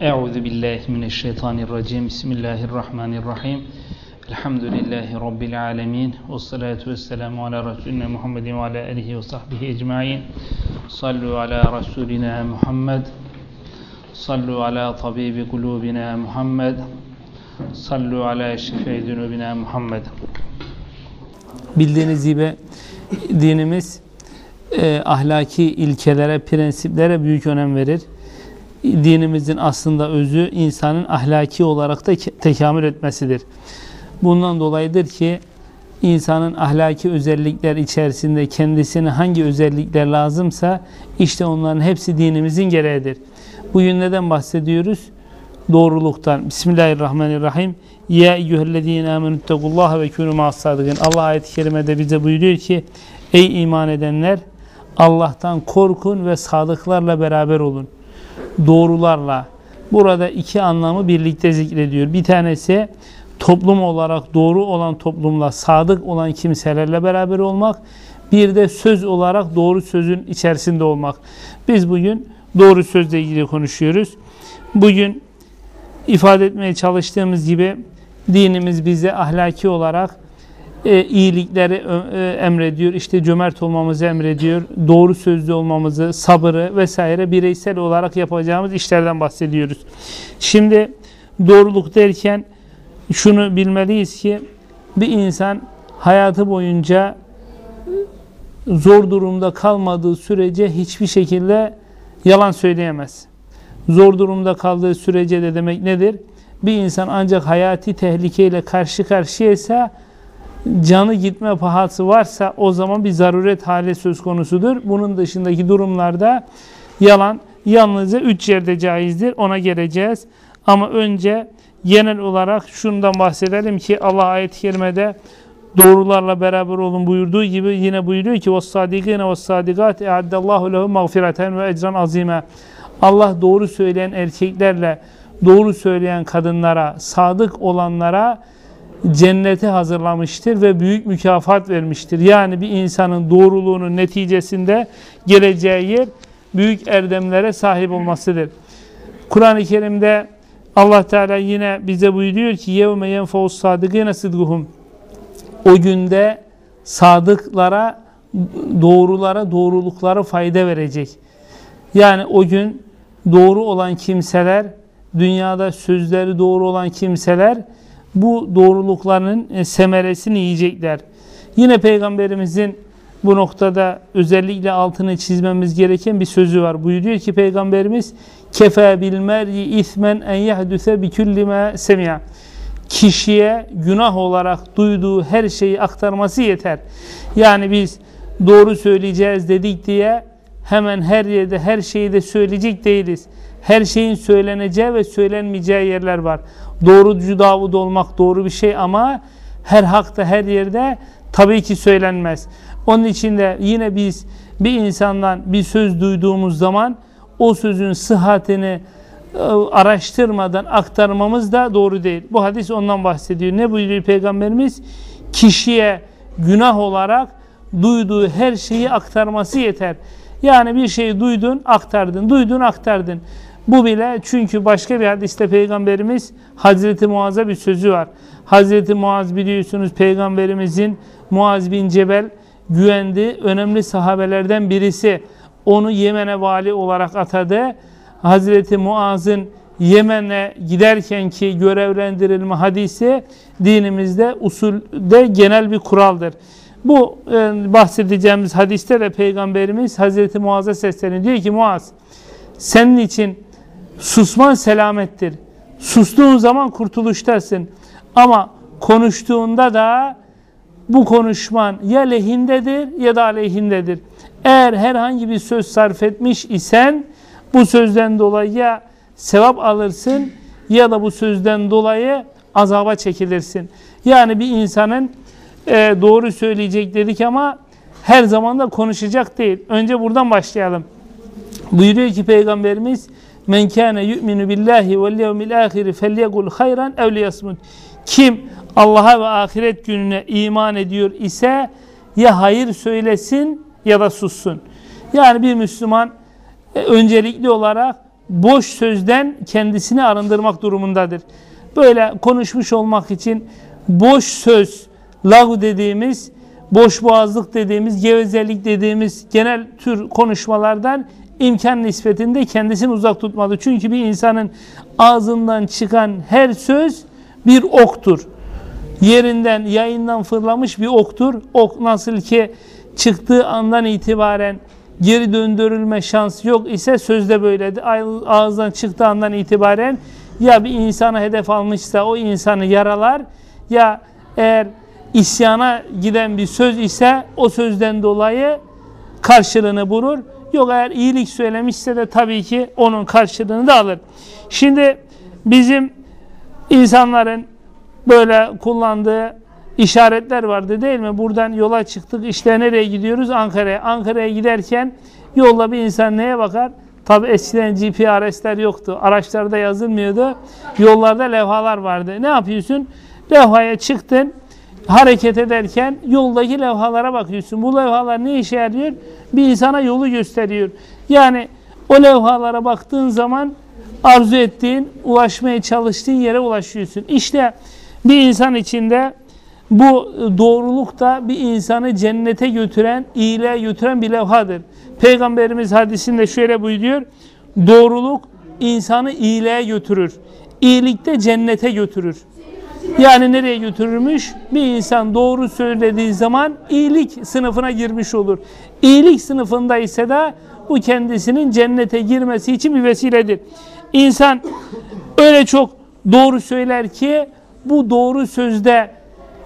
Euzu billahi mineşşeytanirracim. Bismillahirrahmanirrahim. Elhamdülillahi rabbil alamin. Ves salatu vesselamu ala resulina Muhammedin ve ala alihi ve sahbihi ecmaîn. Sallu ala rasulina Muhammed. Sallu ala tabibi kulubina Muhammed. Sallu ala şifai zunubina Muhammed. Bildiğiniz gibi dinimiz e, ahlaki ilkelere, prensiplere büyük önem verir. Dinimizin aslında özü insanın ahlaki olarak da tekamül etmesidir. Bundan dolayıdır ki insanın ahlaki özellikler içerisinde kendisine hangi özellikler lazımsa işte onların hepsi dinimizin gereğidir. Bugün neden bahsediyoruz? Doğruluktan. Bismillahirrahmanirrahim. Ya eyyühellezine amenüttekullaha ve kûnü ma'as-sâdıkîn. Allah ayet-i kerimede bize buyuruyor ki Ey iman edenler Allah'tan korkun ve sadıklarla beraber olun. Doğrularla. Burada iki anlamı birlikte zikrediyor. Bir tanesi toplum olarak doğru olan toplumla sadık olan kimselerle beraber olmak. Bir de söz olarak doğru sözün içerisinde olmak. Biz bugün doğru sözle ilgili konuşuyoruz. Bugün ifade etmeye çalıştığımız gibi dinimiz bize ahlaki olarak e, iyilikleri e, emrediyor. İşte cömert olmamızı emrediyor. Doğru sözlü olmamızı, sabırı vesaire bireysel olarak yapacağımız işlerden bahsediyoruz. Şimdi doğruluk derken şunu bilmeliyiz ki bir insan hayatı boyunca zor durumda kalmadığı sürece hiçbir şekilde yalan söyleyemez. Zor durumda kaldığı sürece de demek nedir? Bir insan ancak hayati tehlikeyle karşı karşıyaysa canı gitme pahası varsa o zaman bir zaruret hali söz konusudur. Bunun dışındaki durumlarda yalan yalnızca üç yerde caizdir. Ona geleceğiz. Ama önce genel olarak şundan bahsedelim ki Allah ayet-i kerimede doğrularla beraber olun buyurduğu gibi yine buyuruyor ki وَالصَّادِقِينَ وَالصَّادِقَاتِ اَعَدَّ اللّٰهُ لَهُ مَغْفِرَةً وَاَجْرًا عَظِيمًا Allah doğru söyleyen erkeklerle doğru söyleyen kadınlara, sadık olanlara cenneti hazırlamıştır ve büyük mükafat vermiştir. Yani bir insanın doğruluğunun neticesinde geleceği yer büyük erdemlere sahip olmasıdır. Kur'an-ı Kerim'de Allah Teala yine bize buyuruyor ki yevme yenfeus sadıkine sıdguhum o günde sadıklara doğrulara doğrulukları fayda verecek. Yani o gün doğru olan kimseler dünyada sözleri doğru olan kimseler bu doğruluklarının e, semeresini yiyecekler. Yine Peygamberimizin bu noktada özellikle altını çizmemiz gereken bir sözü var. Buyuruyor ki Peygamberimiz kefe bil mer'i ismen en yahdüse bi kulli semi'a. Kişiye günah olarak duyduğu her şeyi aktarması yeter. Yani biz doğru söyleyeceğiz dedik diye hemen her yerde her şeyi de söyleyecek değiliz. Her şeyin söyleneceği ve söylenmeyeceği yerler var. Doğrucu Davud olmak doğru bir şey ama her hakta her yerde tabii ki söylenmez. Onun için de yine biz bir insandan bir söz duyduğumuz zaman o sözün sıhhatini e, araştırmadan aktarmamız da doğru değil. Bu hadis ondan bahsediyor. Ne buyuruyor Peygamberimiz? Kişiye günah olarak duyduğu her şeyi aktarması yeter. Yani bir şeyi duydun, aktardın, duydun, aktardın. Bu bile çünkü başka bir hadiste Peygamberimiz Hazreti Muaz'a bir sözü var. Hazreti Muaz biliyorsunuz Peygamberimizin Muaz bin Cebel güvendi. Önemli sahabelerden birisi. Onu Yemen'e vali olarak atadı. Hazreti Muaz'ın Yemen'e giderken ki görevlendirilme hadisi dinimizde usulde genel bir kuraldır. Bu e, bahsedeceğimiz hadiste de Peygamberimiz Hazreti Muaz'a sesleniyor. Diyor ki Muaz senin için susman selamettir. Sustuğun zaman kurtuluştasın. Ama konuştuğunda da bu konuşman ya lehindedir ya da aleyhindedir. Eğer herhangi bir söz sarf etmiş isen bu sözden dolayı ya sevap alırsın ya da bu sözden dolayı azaba çekilirsin. Yani bir insanın e, doğru söyleyecek dedik ama her zaman da konuşacak değil. Önce buradan başlayalım. Buyuruyor ki Peygamberimiz Men kâne yu'minu billahi vel yevmil âhiri felyegul hayran ev liyasmut. Kim Allah'a ve ahiret gününe iman ediyor ise ya hayır söylesin ya da sussun. Yani bir Müslüman e, öncelikli olarak boş sözden kendisini arındırmak durumundadır. Böyle konuşmuş olmak için boş söz, lagu dediğimiz, boş boğazlık dediğimiz, gevezelik dediğimiz genel tür konuşmalardan imkan nispetinde kendisini uzak tutmalı. Çünkü bir insanın ağzından çıkan her söz bir oktur. Yerinden, yayından fırlamış bir oktur. Ok nasıl ki çıktığı andan itibaren geri döndürülme şansı yok ise sözde böyledir. Ağızdan çıktığı andan itibaren ya bir insana hedef almışsa o insanı yaralar ya eğer isyana giden bir söz ise o sözden dolayı karşılığını bulur. Yok eğer iyilik söylemişse de tabii ki onun karşılığını da alır. Şimdi bizim insanların böyle kullandığı işaretler vardı değil mi? Buradan yola çıktık. İşte nereye gidiyoruz? Ankara'ya. Ankara'ya giderken yolda bir insan neye bakar? Tabi eskiden GPRS'ler yoktu. Araçlarda yazılmıyordu. Yollarda levhalar vardı. Ne yapıyorsun? Levhaya çıktın. Hareket ederken yoldaki levhalara bakıyorsun. Bu levhalar ne işe yarıyor? Bir insana yolu gösteriyor. Yani o levhalara baktığın zaman arzu ettiğin, ulaşmaya çalıştığın yere ulaşıyorsun. İşte bir insan içinde bu doğruluk da bir insanı cennete götüren, iyiliğe götüren bir levhadır. Peygamberimiz hadisinde şöyle buyuruyor. Doğruluk insanı iyiliğe götürür. İyilikte cennete götürür. Yani nereye götürürmüş? Bir insan doğru söylediği zaman iyilik sınıfına girmiş olur. İyilik sınıfında ise de bu kendisinin cennete girmesi için bir vesiledir. İnsan öyle çok doğru söyler ki bu doğru sözde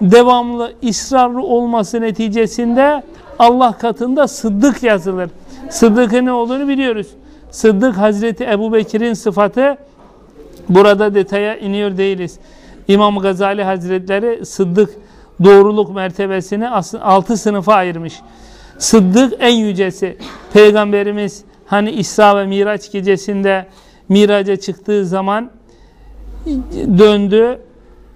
devamlı ısrarlı olması neticesinde Allah katında sıddık yazılır. Sıddık'ın ne olduğunu biliyoruz. Sıddık Hazreti Ebu Bekir'in sıfatı burada detaya iniyor değiliz. İmam Gazali Hazretleri Sıddık doğruluk mertebesini altı sınıfa ayırmış. Sıddık en yücesi. Peygamberimiz hani İsra ve Miraç gecesinde Miraç'a çıktığı zaman döndü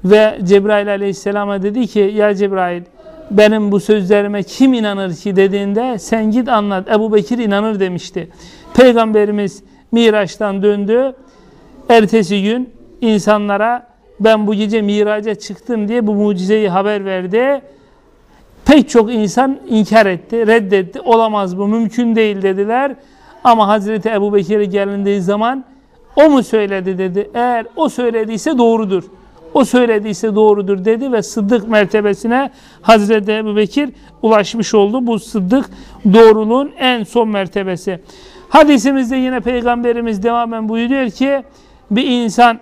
ve Cebrail aleyhisselama dedi ki ya Cebrail benim bu sözlerime kim inanır ki dediğinde sen git anlat. Ebu Bekir inanır demişti. Peygamberimiz Miraç'tan döndü. Ertesi gün insanlara ben bu gece miraca çıktım diye bu mucizeyi haber verdi. Pek çok insan inkar etti, reddetti. Olamaz bu, mümkün değil dediler. Ama Hazreti Ebu Bekir'e gelindiği zaman o mu söyledi dedi. Eğer o söylediyse doğrudur. O söylediyse doğrudur dedi ve sıddık mertebesine Hazreti Ebu Bekir ulaşmış oldu. Bu sıddık doğruluğun en son mertebesi. Hadisimizde yine Peygamberimiz devamen buyuruyor ki bir insan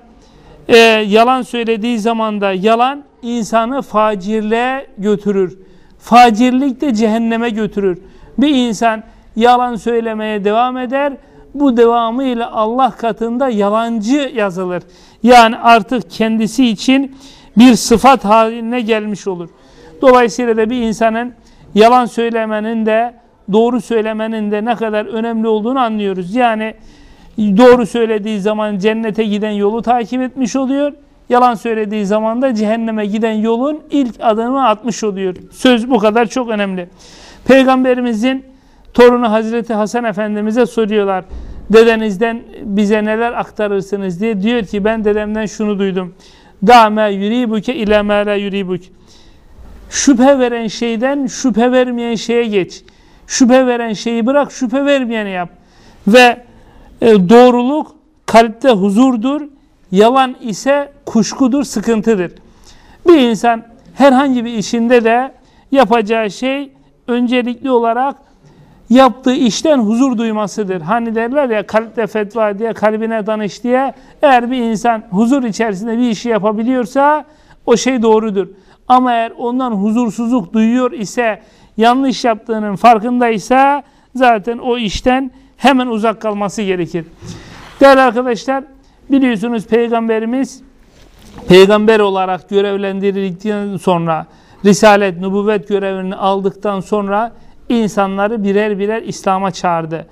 e, yalan söylediği zaman da yalan insanı facirliğe götürür. Facirlik de cehenneme götürür. Bir insan yalan söylemeye devam eder. Bu devamıyla Allah katında yalancı yazılır. Yani artık kendisi için bir sıfat haline gelmiş olur. Dolayısıyla da bir insanın yalan söylemenin de doğru söylemenin de ne kadar önemli olduğunu anlıyoruz. Yani doğru söylediği zaman cennete giden yolu takip etmiş oluyor. Yalan söylediği zaman da cehenneme giden yolun ilk adımı atmış oluyor. Söz bu kadar çok önemli. Peygamberimizin torunu Hazreti Hasan Efendimiz'e soruyorlar. Dedenizden bize neler aktarırsınız diye. Diyor ki ben dedemden şunu duydum. Dâme yuribuke ile yuribuk. Şüphe veren şeyden şüphe vermeyen şeye geç. Şüphe veren şeyi bırak, şüphe vermeyeni yap. Ve e, doğruluk kalpte huzurdur, yalan ise kuşkudur, sıkıntıdır. Bir insan herhangi bir işinde de yapacağı şey öncelikli olarak yaptığı işten huzur duymasıdır. Hani derler ya kalpte fetva diye, kalbine danış diye. Eğer bir insan huzur içerisinde bir işi yapabiliyorsa o şey doğrudur. Ama eğer ondan huzursuzluk duyuyor ise, yanlış yaptığının farkındaysa zaten o işten hemen uzak kalması gerekir. Değerli arkadaşlar biliyorsunuz Peygamberimiz peygamber olarak görevlendirildikten sonra Risalet, nübüvvet görevini aldıktan sonra insanları birer birer İslam'a çağırdı.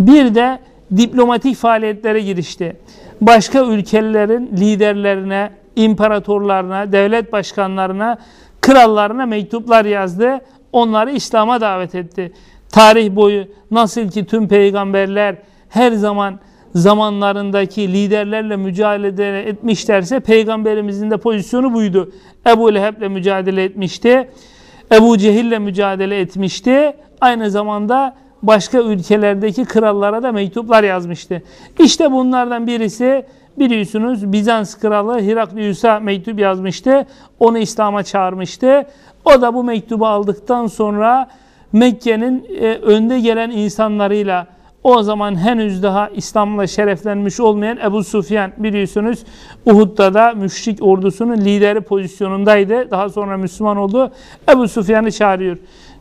Bir de diplomatik faaliyetlere girişti. Başka ülkelerin liderlerine, imparatorlarına, devlet başkanlarına, krallarına mektuplar yazdı. Onları İslam'a davet etti tarih boyu nasıl ki tüm peygamberler her zaman zamanlarındaki liderlerle mücadele etmişlerse peygamberimizin de pozisyonu buydu. Ebu Leheb'le mücadele etmişti. Ebu Cehil'le mücadele etmişti. Aynı zamanda başka ülkelerdeki krallara da mektuplar yazmıştı. İşte bunlardan birisi biliyorsunuz Bizans kralı Heraklius'a mektup yazmıştı. Onu İslam'a çağırmıştı. O da bu mektubu aldıktan sonra Mekke'nin e, önde gelen insanlarıyla o zaman henüz daha İslam'la şereflenmiş olmayan Ebu Sufyan biliyorsunuz Uhud'da da müşrik ordusunun lideri pozisyonundaydı. Daha sonra Müslüman oldu. Ebu Sufyan'ı çağırıyor.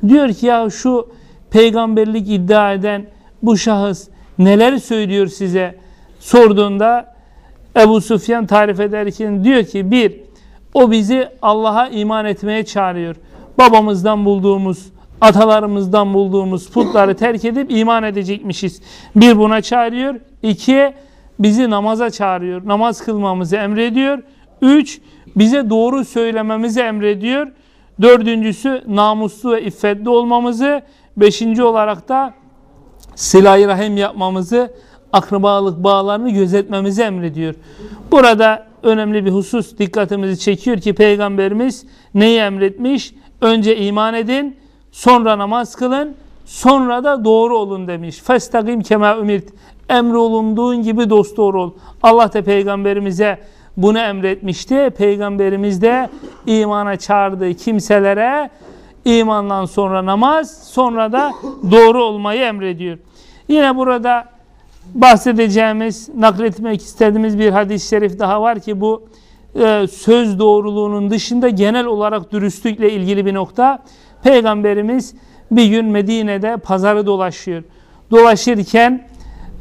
Diyor ki ya şu peygamberlik iddia eden bu şahıs neler söylüyor size sorduğunda Ebu Sufyan tarif ederken diyor ki bir o bizi Allah'a iman etmeye çağırıyor. Babamızdan bulduğumuz atalarımızdan bulduğumuz putları terk edip iman edecekmişiz. Bir buna çağırıyor. İki bizi namaza çağırıyor. Namaz kılmamızı emrediyor. Üç bize doğru söylememizi emrediyor. Dördüncüsü namuslu ve iffetli olmamızı. Beşinci olarak da silah rahim yapmamızı, akrabalık bağlarını gözetmemizi emrediyor. Burada önemli bir husus dikkatimizi çekiyor ki Peygamberimiz neyi emretmiş? Önce iman edin, Sonra namaz kılın. Sonra da doğru olun demiş. Festagim kema ümirt. Emrolunduğun gibi dost doğru ol. Allah da peygamberimize bunu emretmişti. Peygamberimiz de imana çağırdığı kimselere imandan sonra namaz, sonra da doğru olmayı emrediyor. Yine burada bahsedeceğimiz, nakletmek istediğimiz bir hadis-i şerif daha var ki bu e, söz doğruluğunun dışında genel olarak dürüstlükle ilgili bir nokta. Peygamberimiz bir gün Medine'de pazarı dolaşıyor. Dolaşırken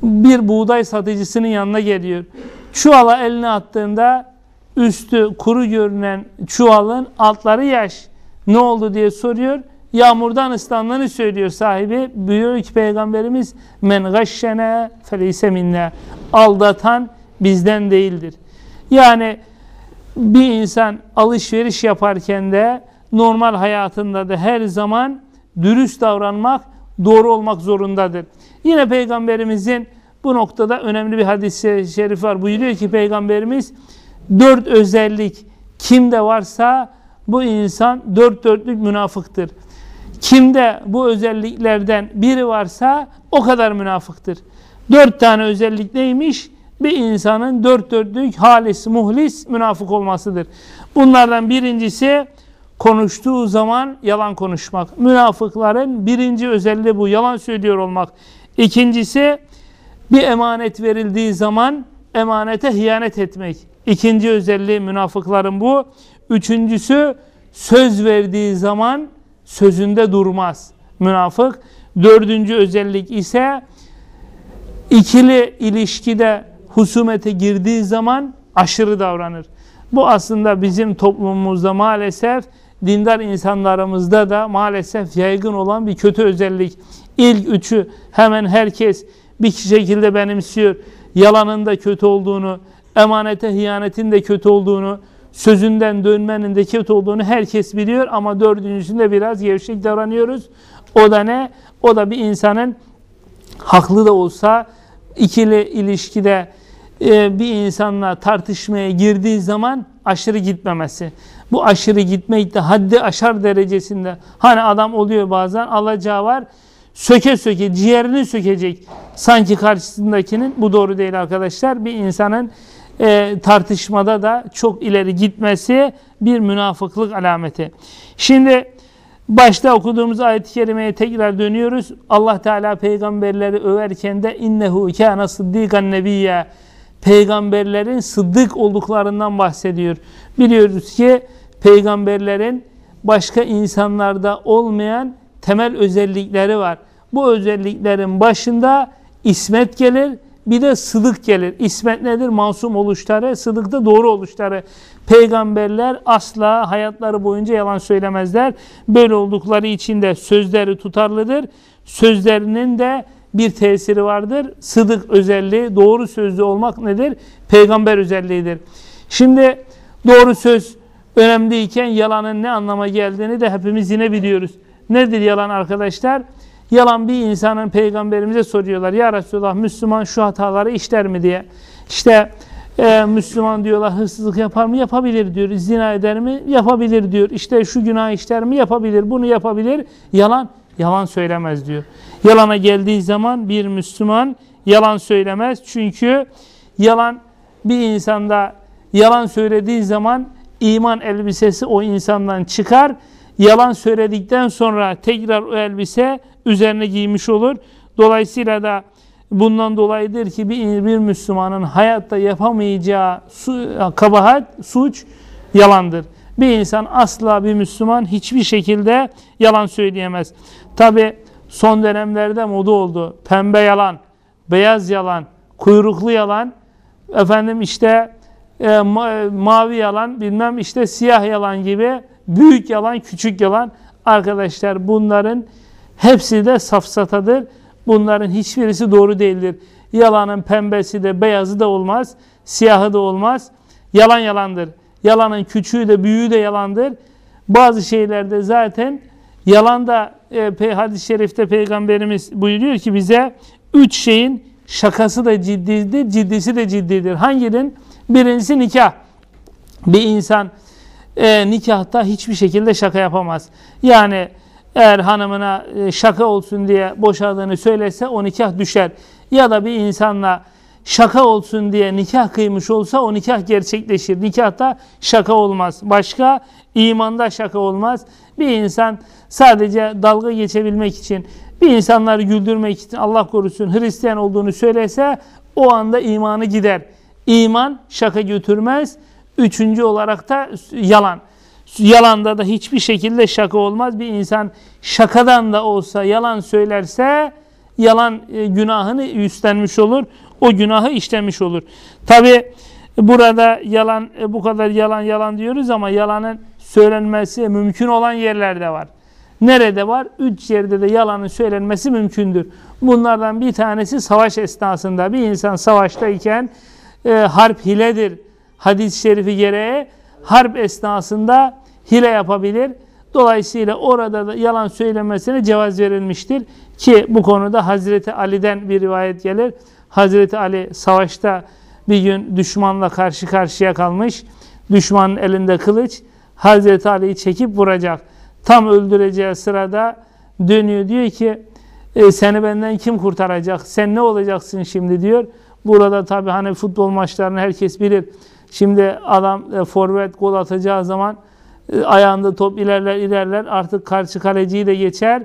bir buğday satıcısının yanına geliyor. Çuvala eline attığında üstü kuru görünen çuvalın altları yaş. Ne oldu diye soruyor. Yağmurdan ıslandığını söylüyor sahibi. Buyuruyor ki Peygamberimiz men gashşene feleyse minne. Aldatan bizden değildir. Yani bir insan alışveriş yaparken de normal hayatında da her zaman dürüst davranmak, doğru olmak zorundadır. Yine Peygamberimizin bu noktada önemli bir hadis-i şerif var. Buyuruyor ki Peygamberimiz dört özellik kimde varsa bu insan dört dörtlük münafıktır. Kimde bu özelliklerden biri varsa o kadar münafıktır. Dört tane özellik neymiş? Bir insanın dört dörtlük halis, muhlis, münafık olmasıdır. Bunlardan birincisi konuştuğu zaman yalan konuşmak. Münafıkların birinci özelliği bu. Yalan söylüyor olmak. İkincisi bir emanet verildiği zaman emanete hiyanet etmek. İkinci özelliği münafıkların bu. Üçüncüsü söz verdiği zaman sözünde durmaz. Münafık. Dördüncü özellik ise ikili ilişkide husumete girdiği zaman aşırı davranır. Bu aslında bizim toplumumuzda maalesef dindar insanlarımızda da maalesef yaygın olan bir kötü özellik. İlk üçü hemen herkes bir şekilde benimsiyor. Yalanın da kötü olduğunu, emanete hiyanetin de kötü olduğunu, sözünden dönmenin de kötü olduğunu herkes biliyor ama dördüncüsünde biraz gevşek davranıyoruz. O da ne? O da bir insanın haklı da olsa ikili ilişkide e, bir insanla tartışmaya girdiği zaman aşırı gitmemesi. Bu aşırı gitmek de haddi aşar derecesinde. Hani adam oluyor bazen alacağı var söke söke ciğerini sökecek. Sanki karşısındakinin bu doğru değil arkadaşlar. Bir insanın e, tartışmada da çok ileri gitmesi bir münafıklık alameti. Şimdi başta okuduğumuz ayet-i kerimeye tekrar dönüyoruz. Allah Teala peygamberleri överken de innehu kana sıddikan nebiyya peygamberlerin sıddık olduklarından bahsediyor. Biliyoruz ki peygamberlerin başka insanlarda olmayan temel özellikleri var. Bu özelliklerin başında ismet gelir, bir de sıdık gelir. İsmet nedir? Masum oluşları, sıdık da doğru oluşları. Peygamberler asla hayatları boyunca yalan söylemezler. Böyle oldukları için de sözleri tutarlıdır. Sözlerinin de bir tesiri vardır. Sıdık özelliği, doğru sözlü olmak nedir? Peygamber özelliğidir. Şimdi doğru söz önemliyken yalanın ne anlama geldiğini de hepimiz yine biliyoruz. Nedir yalan arkadaşlar? Yalan bir insanın peygamberimize soruyorlar. Ya Resulallah Müslüman şu hataları işler mi diye. İşte e, Müslüman diyorlar hırsızlık yapar mı? Yapabilir diyor. Zina eder mi? Yapabilir diyor. İşte şu günah işler mi? Yapabilir. Bunu yapabilir. Yalan. Yalan söylemez diyor. Yalana geldiği zaman bir Müslüman yalan söylemez. Çünkü yalan bir insanda yalan söylediği zaman iman elbisesi o insandan çıkar. Yalan söyledikten sonra tekrar o elbise üzerine giymiş olur. Dolayısıyla da bundan dolayıdır ki bir, bir Müslümanın hayatta yapamayacağı su, kabahat, suç yalandır. Bir insan asla bir Müslüman hiçbir şekilde yalan söyleyemez. Tabi son dönemlerde moda oldu. Pembe yalan, beyaz yalan, kuyruklu yalan, efendim işte e, ma mavi yalan, bilmem işte siyah yalan gibi büyük yalan, küçük yalan. Arkadaşlar bunların hepsi de safsatadır. Bunların hiçbirisi doğru değildir. Yalanın pembesi de beyazı da olmaz, siyahı da olmaz. Yalan yalandır. Yalanın küçüğü de büyüğü de yalandır. Bazı şeylerde zaten yalan da e, hadis-i şerifte peygamberimiz buyuruyor ki bize üç şeyin şakası da ciddidir, ciddisi de ciddidir. Hanginin? Birincisi nikah. Bir insan e, nikahta hiçbir şekilde şaka yapamaz. Yani eğer hanımına e, şaka olsun diye boşadığını söylese o nikah düşer. Ya da bir insanla şaka olsun diye nikah kıymış olsa o nikah gerçekleşir. Nikahta şaka olmaz. Başka imanda şaka olmaz. Bir insan sadece dalga geçebilmek için, bir insanları güldürmek için Allah korusun Hristiyan olduğunu söylese o anda imanı gider. İman şaka götürmez. Üçüncü olarak da yalan. Yalanda da hiçbir şekilde şaka olmaz. Bir insan şakadan da olsa yalan söylerse yalan e, günahını üstlenmiş olur. O günahı işlemiş olur. Tabi burada yalan e, bu kadar yalan yalan diyoruz ama yalanın söylenmesi mümkün olan yerlerde var. Nerede var? Üç yerde de yalanın söylenmesi mümkündür. Bunlardan bir tanesi savaş esnasında. Bir insan savaştayken e, harp hiledir. Hadis-i şerifi gereği harp esnasında hile yapabilir. Dolayısıyla orada da yalan söylemesine cevaz verilmiştir. Ki bu konuda Hazreti Ali'den bir rivayet gelir. Hazreti Ali savaşta bir gün düşmanla karşı karşıya kalmış. Düşmanın elinde kılıç. Hazreti Ali'yi çekip vuracak. Tam öldüreceği sırada dönüyor diyor ki e, seni benden kim kurtaracak? Sen ne olacaksın şimdi diyor. Burada tabi hani futbol maçlarını herkes bilir. Şimdi adam e, forvet gol atacağı zaman e, ayağında top ilerler ilerler artık karşı kaleciyi de geçer.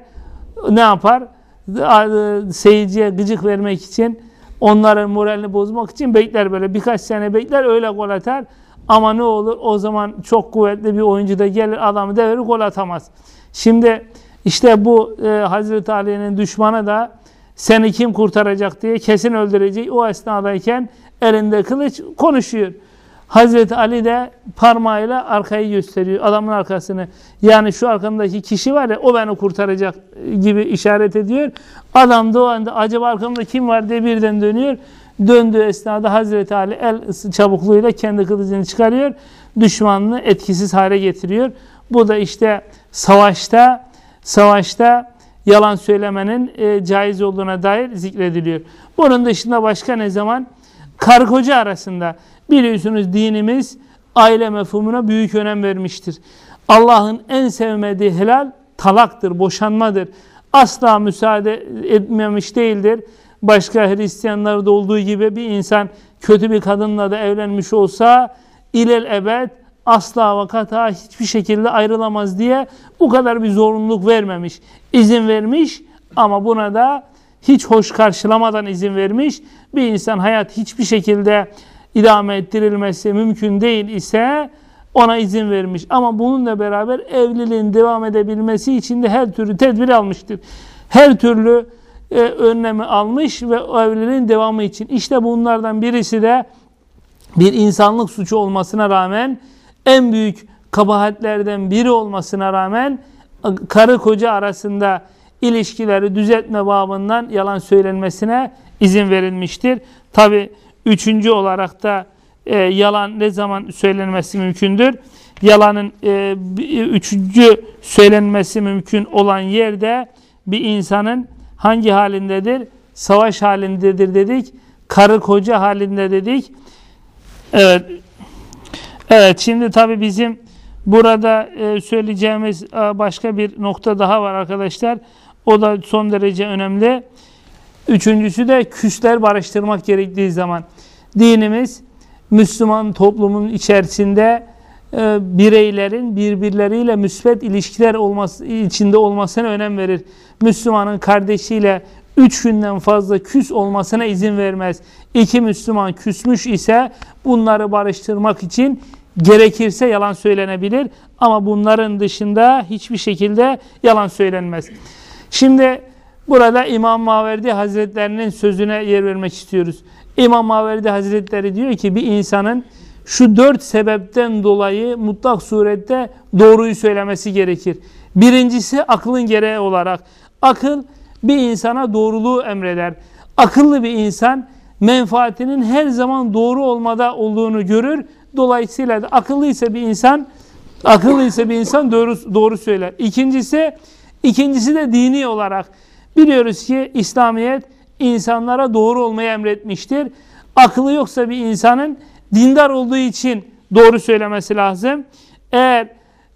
Ne yapar? E, seyirciye gıcık vermek için onların moralini bozmak için bekler böyle birkaç sene bekler öyle gol atar. Ama ne olur o zaman çok kuvvetli bir oyuncu da gelir adamı devirir gol atamaz. Şimdi işte bu e, Hazreti Ali'nin düşmanı da seni kim kurtaracak diye kesin öldürecek. O esnadayken elinde kılıç konuşuyor. Hazreti Ali de parmağıyla arkayı gösteriyor. Adamın arkasını. Yani şu arkamdaki kişi var ya o beni kurtaracak gibi işaret ediyor. Adam da o anda acaba arkamda kim var diye birden dönüyor. Döndüğü esnada Hazreti Ali el çabukluğuyla kendi kılıcını çıkarıyor. Düşmanını etkisiz hale getiriyor. Bu da işte savaşta savaşta yalan söylemenin e, caiz olduğuna dair zikrediliyor. Bunun dışında başka ne zaman? Karı koca arasında biliyorsunuz dinimiz aile mefhumuna büyük önem vermiştir. Allah'ın en sevmediği helal talaktır, boşanmadır. Asla müsaade etmemiş değildir. Başka Hristiyanlarda olduğu gibi bir insan kötü bir kadınla da evlenmiş olsa ilel ebed asla vakata hiçbir şekilde ayrılamaz diye bu kadar bir zorunluluk vermemiş. İzin vermiş ama buna da hiç hoş karşılamadan izin vermiş. Bir insan hayat hiçbir şekilde idame ettirilmesi mümkün değil ise ona izin vermiş. Ama bununla beraber evliliğin devam edebilmesi için de her türlü tedbir almıştır. Her türlü e, önlemi almış ve evliliğin devamı için. İşte bunlardan birisi de bir insanlık suçu olmasına rağmen en büyük kabahatlerden biri olmasına rağmen karı koca arasında ilişkileri düzeltme babından yalan söylenmesine izin verilmiştir. Tabi üçüncü olarak da e, yalan ne zaman söylenmesi mümkündür? Yalanın e, üçüncü söylenmesi mümkün olan yerde bir insanın hangi halindedir? Savaş halindedir dedik. Karı koca halinde dedik. Evet. Evet şimdi tabi bizim burada e, söyleyeceğimiz e, başka bir nokta daha var arkadaşlar. O da son derece önemli. Üçüncüsü de küsler barıştırmak gerektiği zaman. Dinimiz Müslüman toplumun içerisinde e, bireylerin birbirleriyle müsbet ilişkiler olması, içinde olmasına önem verir. Müslümanın kardeşiyle üç günden fazla küs olmasına izin vermez. İki Müslüman küsmüş ise bunları barıştırmak için gerekirse yalan söylenebilir. Ama bunların dışında hiçbir şekilde yalan söylenmez. Şimdi burada İmam Maverdi Hazretlerinin sözüne yer vermek istiyoruz. İmam Maverdi Hazretleri diyor ki bir insanın şu dört sebepten dolayı mutlak surette doğruyu söylemesi gerekir. Birincisi aklın gereği olarak. Akıl bir insana doğruluğu emreder. Akıllı bir insan menfaatinin her zaman doğru olmada olduğunu görür. Dolayısıyla da akıllıysa bir insan akıllıysa bir insan doğru, doğru söyler. İkincisi ikincisi de dini olarak biliyoruz ki İslamiyet insanlara doğru olmayı emretmiştir. Akıllı yoksa bir insanın dindar olduğu için doğru söylemesi lazım. Eğer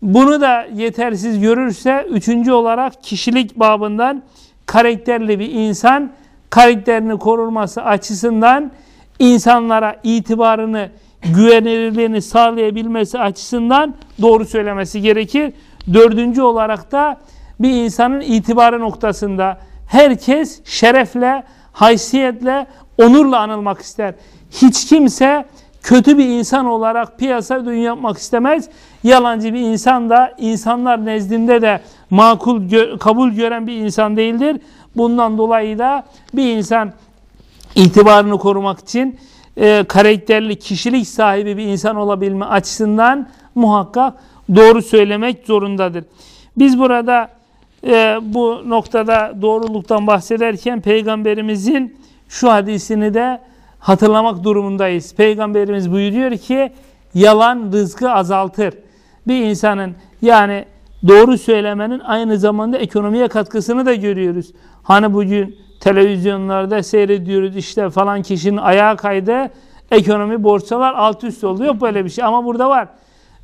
bunu da yetersiz görürse üçüncü olarak kişilik babından karakterli bir insan karakterini korunması açısından insanlara itibarını güvenilirliğini sağlayabilmesi açısından doğru söylemesi gerekir. Dördüncü olarak da bir insanın itibarı noktasında herkes şerefle, haysiyetle, onurla anılmak ister. Hiç kimse kötü bir insan olarak piyasa ürün yapmak istemez. Yalancı bir insan da insanlar nezdinde de makul gö kabul gören bir insan değildir. Bundan dolayı da bir insan itibarını korumak için e, karakterli, kişilik sahibi bir insan olabilme açısından muhakkak doğru söylemek zorundadır. Biz burada e, bu noktada doğruluktan bahsederken Peygamberimizin şu hadisini de hatırlamak durumundayız. Peygamberimiz buyuruyor ki yalan rızkı azaltır. Bir insanın yani doğru söylemenin aynı zamanda ekonomiye katkısını da görüyoruz. Hani bugün televizyonlarda seyrediyoruz işte falan kişinin ayağa kaydı ekonomi borsalar alt üst oldu. Yok böyle bir şey ama burada var.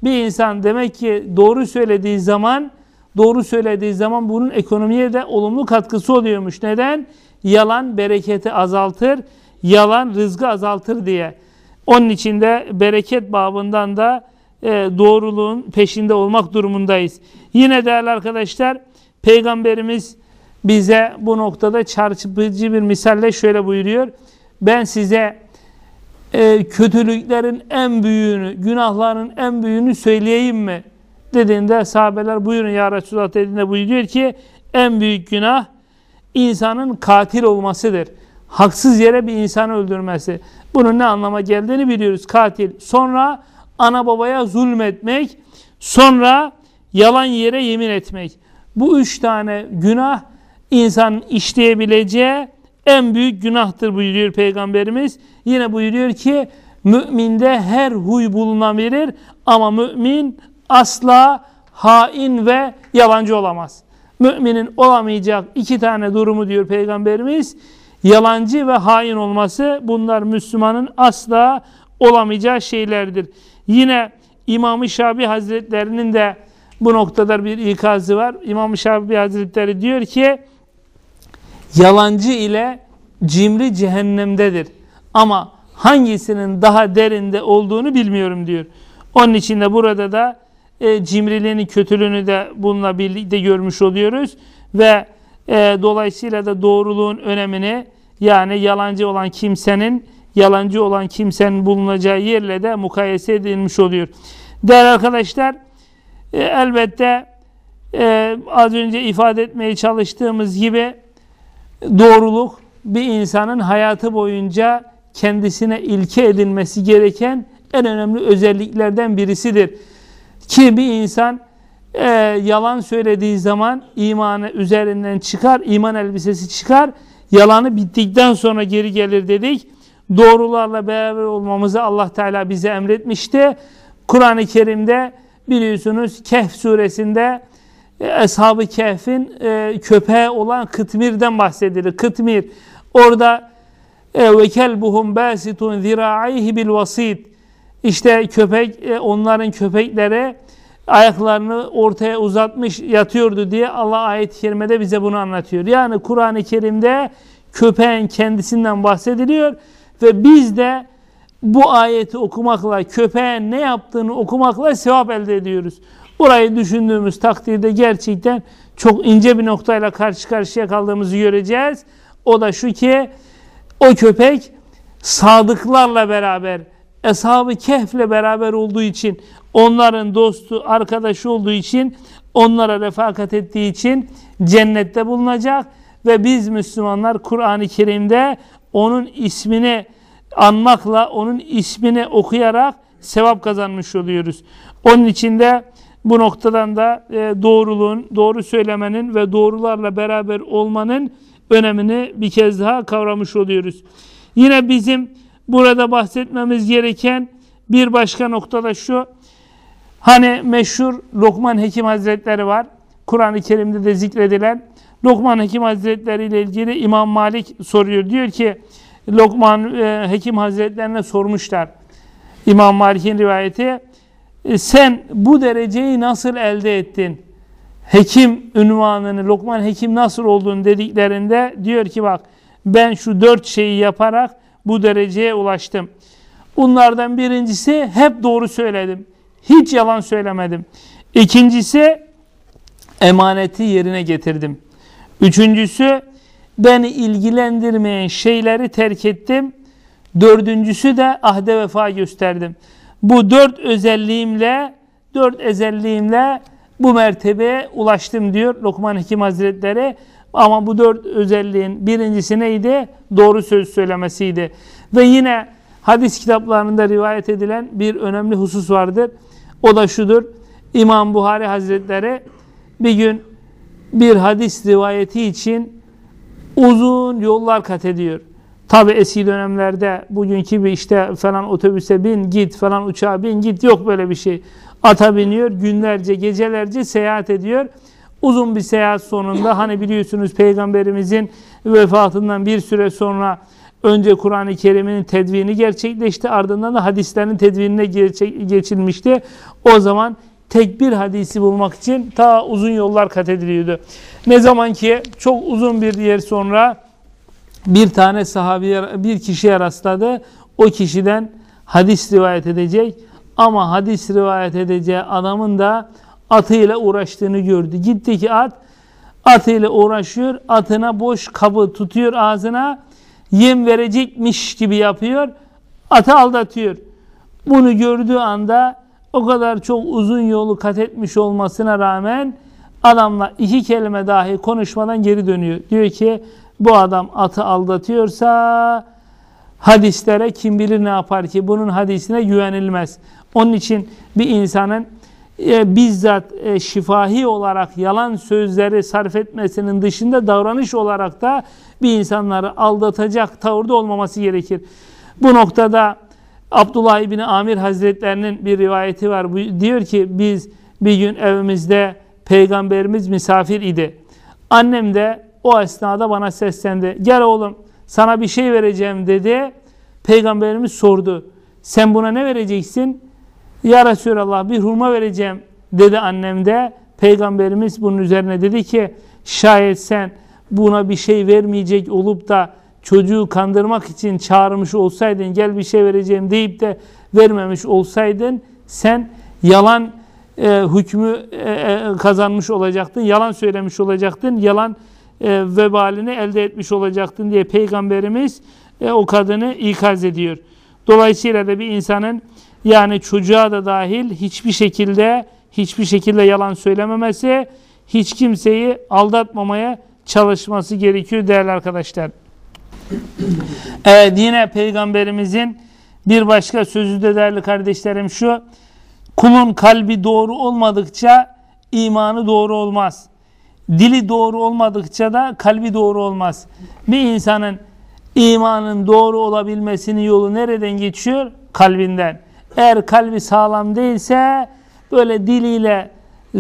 Bir insan demek ki doğru söylediği zaman doğru söylediği zaman bunun ekonomiye de olumlu katkısı oluyormuş. Neden? Yalan bereketi azaltır yalan rızkı azaltır diye. Onun için de bereket babından da e, doğruluğun peşinde olmak durumundayız. Yine değerli arkadaşlar Peygamberimiz bize bu noktada çarpıcı bir misalle şöyle buyuruyor. Ben size e, kötülüklerin en büyüğünü, günahların en büyüğünü söyleyeyim mi? Dediğinde sahabeler buyurun ya Resulallah dediğinde buyuruyor ki en büyük günah insanın katil olmasıdır haksız yere bir insanı öldürmesi. Bunun ne anlama geldiğini biliyoruz. Katil. Sonra ana babaya zulmetmek. Sonra yalan yere yemin etmek. Bu üç tane günah insan işleyebileceği en büyük günahtır buyuruyor Peygamberimiz. Yine buyuruyor ki müminde her huy bulunabilir ama mümin asla hain ve yalancı olamaz. Müminin olamayacak iki tane durumu diyor Peygamberimiz yalancı ve hain olması bunlar Müslümanın asla olamayacağı şeylerdir. Yine İmam-ı Şabi Hazretlerinin de bu noktada bir ikazı var. İmam-ı Şabi Hazretleri diyor ki yalancı ile cimri cehennemdedir. Ama hangisinin daha derinde olduğunu bilmiyorum diyor. Onun için de burada da e, cimriliğinin kötülüğünü de bununla birlikte görmüş oluyoruz. Ve e, dolayısıyla da doğruluğun önemini yani yalancı olan kimsenin yalancı olan kimsenin bulunacağı yerle de mukayese edilmiş oluyor. Değerli arkadaşlar e, elbette e, az önce ifade etmeye çalıştığımız gibi doğruluk bir insanın hayatı boyunca kendisine ilke edilmesi gereken en önemli özelliklerden birisidir. Ki bir insan e, yalan söylediği zaman imanı üzerinden çıkar, iman elbisesi çıkar. Yalanı bittikten sonra geri gelir dedik. Doğrularla beraber olmamızı Allah Teala bize emretmişti. Kur'an-ı Kerim'de biliyorsunuz Kehf suresinde e, Eshab-ı Kehf'in e, köpeği olan Kıtmir'den bahsedilir. Kıtmir orada e, ve kelbuhum basitun zira'ayhi bil vasit işte köpek e, onların köpekleri ayaklarını ortaya uzatmış yatıyordu diye Allah ayet-i kerimede bize bunu anlatıyor. Yani Kur'an-ı Kerim'de köpeğin kendisinden bahsediliyor ve biz de bu ayeti okumakla köpeğin ne yaptığını okumakla sevap elde ediyoruz. Burayı düşündüğümüz takdirde gerçekten çok ince bir noktayla karşı karşıya kaldığımızı göreceğiz. O da şu ki o köpek sadıklarla beraber, Eshab-ı Kehf'le beraber olduğu için, onların dostu, arkadaşı olduğu için, onlara refakat ettiği için cennette bulunacak ve biz Müslümanlar Kur'an-ı Kerim'de onun ismini anmakla, onun ismini okuyarak sevap kazanmış oluyoruz. Onun için de bu noktadan da e, doğruluğun, doğru söylemenin ve doğrularla beraber olmanın önemini bir kez daha kavramış oluyoruz. Yine bizim burada bahsetmemiz gereken bir başka noktada şu. Hani meşhur Lokman Hekim Hazretleri var. Kur'an-ı Kerim'de de zikredilen Lokman Hekim Hazretleri ile ilgili İmam Malik soruyor. Diyor ki Lokman e, Hekim Hazretlerine sormuşlar. İmam Malik'in rivayeti e, sen bu dereceyi nasıl elde ettin? Hekim ünvanını, Lokman Hekim nasıl olduğunu dediklerinde diyor ki bak ben şu dört şeyi yaparak bu dereceye ulaştım. Bunlardan birincisi hep doğru söyledim. Hiç yalan söylemedim. İkincisi emaneti yerine getirdim. Üçüncüsü beni ilgilendirmeyen şeyleri terk ettim. Dördüncüsü de ahde vefa gösterdim. Bu dört özelliğimle, dört özelliğimle bu mertebeye ulaştım diyor Lokman Hekim Hazretleri. Ama bu dört özelliğin birincisi neydi? Doğru söz söylemesiydi. Ve yine hadis kitaplarında rivayet edilen bir önemli husus vardır. O da şudur. İmam Buhari Hazretleri bir gün bir hadis rivayeti için uzun yollar kat ediyor. Tabi eski dönemlerde bugünkü gibi işte falan otobüse bin git falan uçağa bin git yok böyle bir şey. Ata biniyor günlerce gecelerce seyahat ediyor. Uzun bir seyahat sonunda hani biliyorsunuz peygamberimizin vefatından bir süre sonra önce Kur'an-ı Kerim'in tedvini gerçekleşti ardından da hadislerin tedvinine geçilmişti. O zaman tek bir hadisi bulmak için ta uzun yollar kat ediliyordu. Ne zaman ki çok uzun bir yer sonra bir tane sahabiye bir kişiye rastladı. O kişiden hadis rivayet edecek ama hadis rivayet edeceği adamın da atıyla uğraştığını gördü. Gitti ki at atıyla uğraşıyor. Atına boş kabı tutuyor ağzına. Yem verecekmiş gibi yapıyor. Atı aldatıyor. Bunu gördüğü anda o kadar çok uzun yolu kat etmiş olmasına rağmen adamla iki kelime dahi konuşmadan geri dönüyor. Diyor ki bu adam atı aldatıyorsa hadislere kim bilir ne yapar ki bunun hadisine güvenilmez. Onun için bir insanın e, bizzat e, şifahi olarak yalan sözleri sarf etmesinin dışında davranış olarak da bir insanları aldatacak tavırda olmaması gerekir. Bu noktada Abdullah İbni Amir Hazretlerinin bir rivayeti var. Diyor ki biz bir gün evimizde peygamberimiz misafir idi. Annem de o esnada bana seslendi. Gel oğlum sana bir şey vereceğim dedi. Peygamberimiz sordu. Sen buna ne vereceksin? Ya Resulallah bir hurma vereceğim dedi annem de. Peygamberimiz bunun üzerine dedi ki şayet sen buna bir şey vermeyecek olup da çocuğu kandırmak için çağırmış olsaydın gel bir şey vereceğim deyip de vermemiş olsaydın sen yalan e, hükmü e, e, kazanmış olacaktın, yalan söylemiş olacaktın, yalan e, vebalini elde etmiş olacaktın diye Peygamberimiz e, o kadını ikaz ediyor. Dolayısıyla da bir insanın yani çocuğa da dahil hiçbir şekilde hiçbir şekilde yalan söylememesi, hiç kimseyi aldatmamaya çalışması gerekiyor değerli arkadaşlar. Evet yine Peygamberimizin bir başka sözü de değerli kardeşlerim şu. Kulun kalbi doğru olmadıkça imanı doğru olmaz. Dili doğru olmadıkça da kalbi doğru olmaz. Bir insanın imanın doğru olabilmesinin yolu nereden geçiyor? Kalbinden. Eğer kalbi sağlam değilse böyle diliyle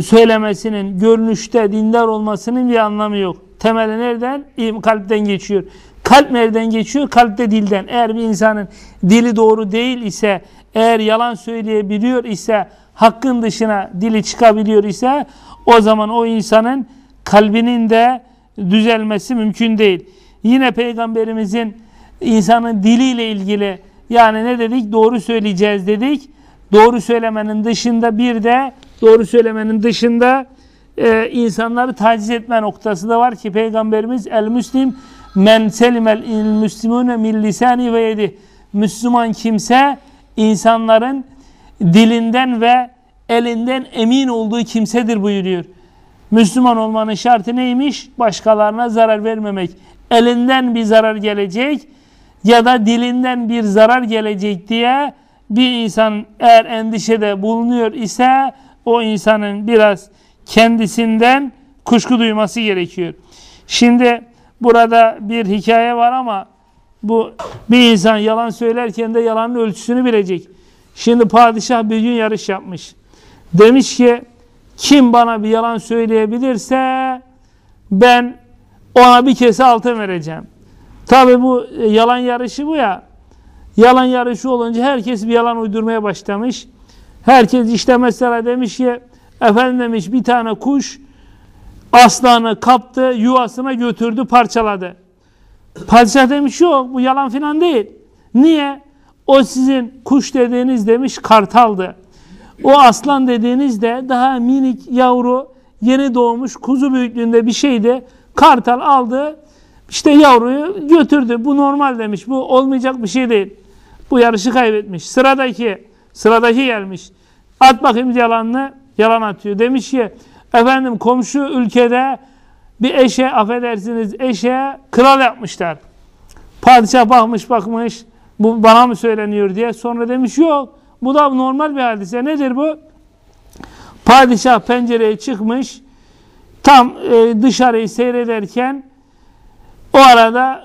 söylemesinin, görünüşte dindar olmasının bir anlamı yok. Temeli nereden? Kalpten geçiyor. Kalp nereden geçiyor? Kalpte dilden. Eğer bir insanın dili doğru değil ise, eğer yalan söyleyebiliyor ise, hakkın dışına dili çıkabiliyor ise, o zaman o insanın kalbinin de düzelmesi mümkün değil. Yine Peygamberimizin insanın diliyle ilgili yani ne dedik? Doğru söyleyeceğiz dedik. Doğru söylemenin dışında bir de doğru söylemenin dışında e, insanları taciz etme noktası da var ki Peygamberimiz el müslim men selimel il müslimune min lisani ve yedi Müslüman kimse insanların dilinden ve elinden emin olduğu kimsedir buyuruyor. Müslüman olmanın şartı neymiş? Başkalarına zarar vermemek. Elinden bir zarar gelecek ya da dilinden bir zarar gelecek diye bir insan eğer endişede bulunuyor ise o insanın biraz kendisinden kuşku duyması gerekiyor. Şimdi burada bir hikaye var ama bu bir insan yalan söylerken de yalanın ölçüsünü bilecek. Şimdi padişah bir gün yarış yapmış. Demiş ki kim bana bir yalan söyleyebilirse ben ona bir kese altın vereceğim. Tabi bu e, yalan yarışı bu ya. Yalan yarışı olunca herkes bir yalan uydurmaya başlamış. Herkes işte mesela demiş ki efendim demiş bir tane kuş aslanı kaptı yuvasına götürdü parçaladı. Padişah demiş yok bu yalan filan değil. Niye? O sizin kuş dediğiniz demiş kartaldı. O aslan dediğiniz de daha minik yavru yeni doğmuş kuzu büyüklüğünde bir şeydi. Kartal aldı işte yavruyu götürdü. Bu normal demiş. Bu olmayacak bir şey değil. Bu yarışı kaybetmiş. Sıradaki sıradaki gelmiş. At bakayım yalanını. Yalan atıyor. Demiş ki efendim komşu ülkede bir eşe affedersiniz eşe kral yapmışlar. Padişah bakmış bakmış bu bana mı söyleniyor diye. Sonra demiş yok bu da normal bir hadise. Nedir bu? Padişah pencereye çıkmış tam e, dışarıyı seyrederken o arada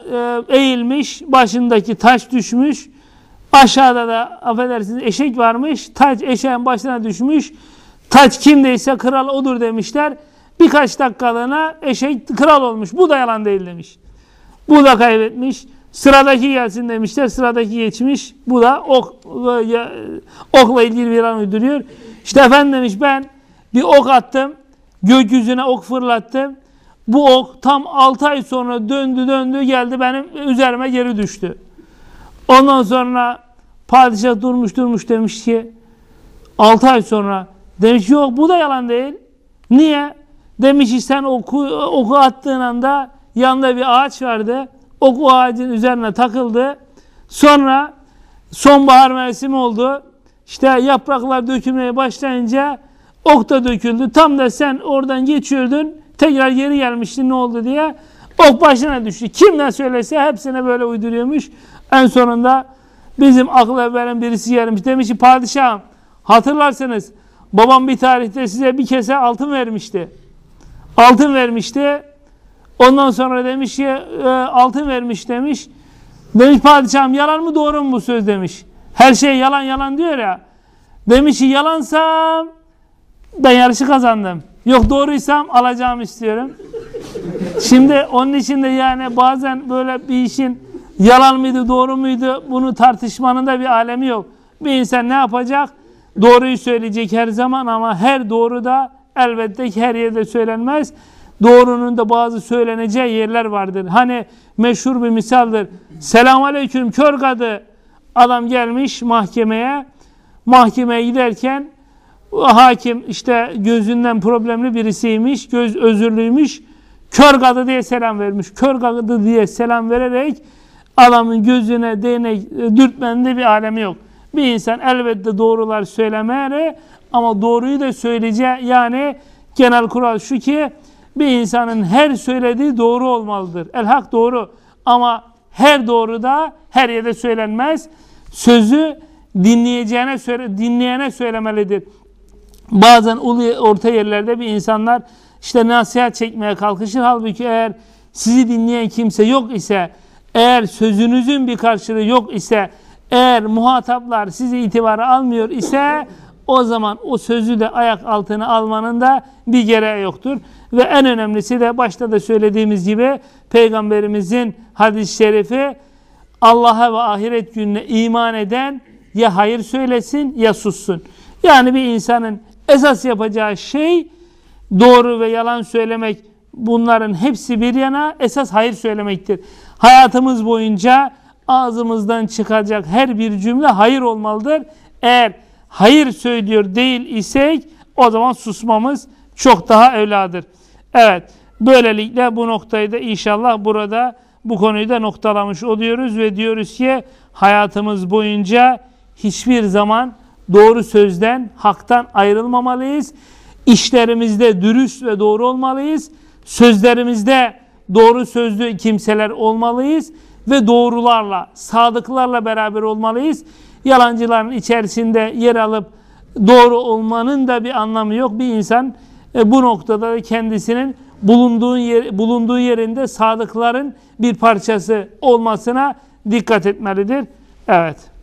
e, eğilmiş, başındaki taş düşmüş. Aşağıda da affedersiniz eşek varmış. Taç eşeğin başına düşmüş. Taç kimdeyse kral odur demişler. Birkaç dakikalığına eşek kral olmuş. Bu da yalan değil demiş. Bu da kaybetmiş. Sıradaki gelsin demişler. Sıradaki geçmiş. Bu da ok, okla ilgili bir yalan uyduruyor. İşte efendim demiş ben bir ok attım. Gökyüzüne ok fırlattım. Bu ok tam 6 ay sonra döndü döndü geldi benim üzerime geri düştü. Ondan sonra padişah durmuş durmuş demiş ki 6 ay sonra demiş yok bu da yalan değil. Niye? Demiş ki sen oku, oku attığın anda yanında bir ağaç vardı. Ok o ağacın üzerine takıldı. Sonra sonbahar mevsimi oldu. İşte yapraklar dökülmeye başlayınca ok da döküldü. Tam da sen oradan geçiyordun Tekrar geri gelmişti ne oldu diye. Ok başına düştü. Kim ne söylese hepsine böyle uyduruyormuş. En sonunda bizim akla veren birisi gelmiş. Demiş ki padişahım hatırlarsınız babam bir tarihte size bir kese altın vermişti. Altın vermişti. Ondan sonra demiş ki e, altın vermiş demiş. Demiş padişahım yalan mı doğru mu bu söz demiş. Her şey yalan yalan diyor ya. Demiş ki yalansam ben yarışı kazandım. Yok doğruysam alacağım istiyorum. Şimdi onun için de yani bazen böyle bir işin yalan mıydı doğru muydu bunu tartışmanın da bir alemi yok. Bir insan ne yapacak? Doğruyu söyleyecek her zaman ama her doğru da elbette ki her yerde söylenmez. Doğrunun da bazı söyleneceği yerler vardır. Hani meşhur bir misaldır. Selam aleyküm kör kadı. Adam gelmiş mahkemeye. Mahkemeye giderken hakim işte gözünden problemli birisiymiş, göz özürlüymüş. Kör kadı diye selam vermiş. Kör kadı diye selam vererek adamın gözüne değnek e, dürtmenin bir alemi yok. Bir insan elbette doğrular söylemeli ama doğruyu da söyleyeceği yani genel kural şu ki bir insanın her söylediği doğru olmalıdır. El hak doğru ama her doğru da her yerde söylenmez. Sözü dinleyeceğine dinleyene söylemelidir. Bazen ulu orta yerlerde bir insanlar işte nasihat çekmeye kalkışır. Halbuki eğer sizi dinleyen kimse yok ise, eğer sözünüzün bir karşılığı yok ise, eğer muhataplar sizi itibara almıyor ise o zaman o sözü de ayak altına almanın da bir gereği yoktur. Ve en önemlisi de başta da söylediğimiz gibi Peygamberimizin hadis-i şerifi Allah'a ve ahiret gününe iman eden ya hayır söylesin ya sussun. Yani bir insanın esas yapacağı şey doğru ve yalan söylemek bunların hepsi bir yana esas hayır söylemektir. Hayatımız boyunca ağzımızdan çıkacak her bir cümle hayır olmalıdır. Eğer hayır söylüyor değil isek o zaman susmamız çok daha evladır. Evet böylelikle bu noktayı da inşallah burada bu konuyu da noktalamış oluyoruz ve diyoruz ki hayatımız boyunca hiçbir zaman doğru sözden, haktan ayrılmamalıyız. İşlerimizde dürüst ve doğru olmalıyız. Sözlerimizde doğru sözlü kimseler olmalıyız ve doğrularla, sadıklarla beraber olmalıyız. Yalancıların içerisinde yer alıp doğru olmanın da bir anlamı yok. Bir insan e, bu noktada da kendisinin bulunduğu, yer, bulunduğu yerinde sadıkların bir parçası olmasına dikkat etmelidir. Evet.